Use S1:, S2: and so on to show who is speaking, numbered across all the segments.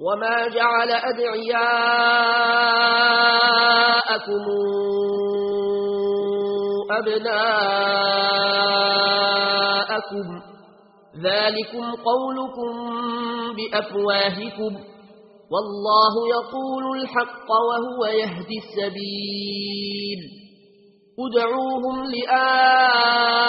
S1: وما جعل أدعياءكم أبناءكم ذلكم قولكم بأفواهكم والله يقول الحق وهو يهدي السبيل ادعوهم لآبائكم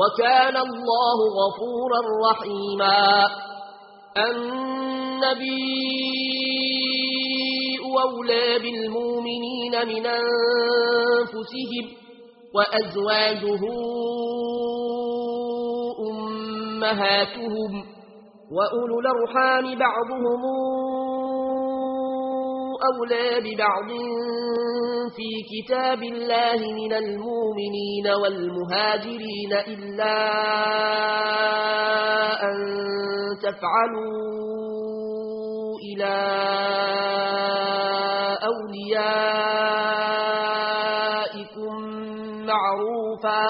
S1: وكان الله غفورا رحيما. النبي أولى بالمؤمنين من أنفسهم وأزواجه أمهاتهم وأولو الأرحام بعضهم أولى ببعض في كتاب الله من المؤمنين والمهاجرين إلا أن تفعلوا إلى أوليائكم معروفا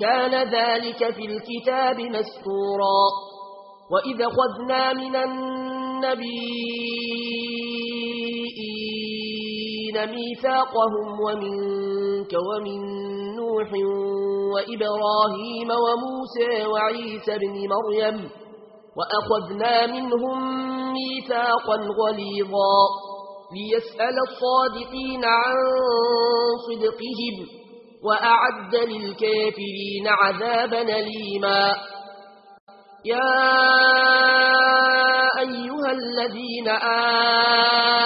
S1: كان ذلك في الكتاب مسطورا وإذا خذنا من النبي الذين ميثاقهم ومنك ومن نوح وإبراهيم وموسى وعيسى ابْنِ مريم وأخذنا منهم ميثاقا غليظا ليسأل الصادقين عن صدقهم وأعد للكافرين عذابا ليما يا أيها الذين آمنوا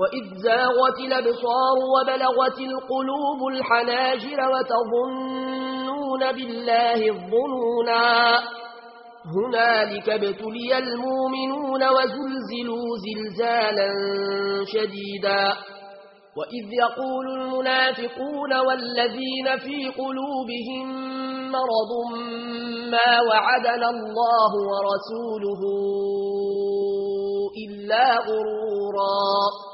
S1: وَإِذْ زَاغَتِ الْأَبْصَارُ وَبَلَغَتِ الْقُلُوبُ الْحَنَاجِرَ وَتَظُنُّونَ بِاللَّهِ الظُّنُونَا هُنَالِكَ ابْتُلِيَ الْمُؤْمِنُونَ وَزُلْزِلُوا زِلْزَالًا شَدِيدًا وَإِذْ يَقُولُ الْمُنَافِقُونَ وَالَّذِينَ فِي قُلُوبِهِم مَّرَضٌ مَّا وَعَدَنَا اللَّهُ وَرَسُولُهُ إِلَّا غُرُورًا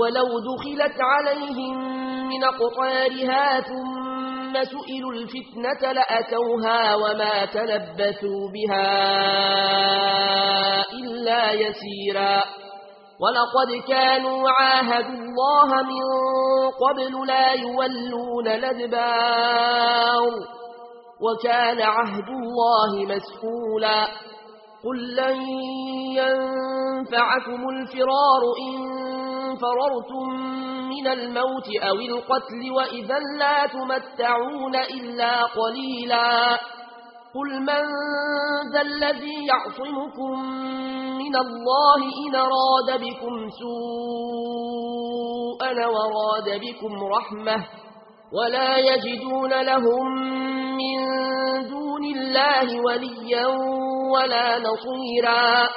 S1: ولو دخلت عليهم من قطارها ثم سئلوا الفتنة لأتوها وما تلبثوا بها إلا يسيرا. ولقد كانوا عاهدوا الله من قبل لا يولون لدبار وكان عهد الله مسئولا قل لن ينفعكم الفرار إن فررتم من الموت أو القتل وإذا لا تمتعون إلا قليلا قل من ذا الذي يعصمكم من الله إن راد بكم سوءا وراد بكم رحمة ولا يجدون لهم من دون الله وليا ولا نصيرا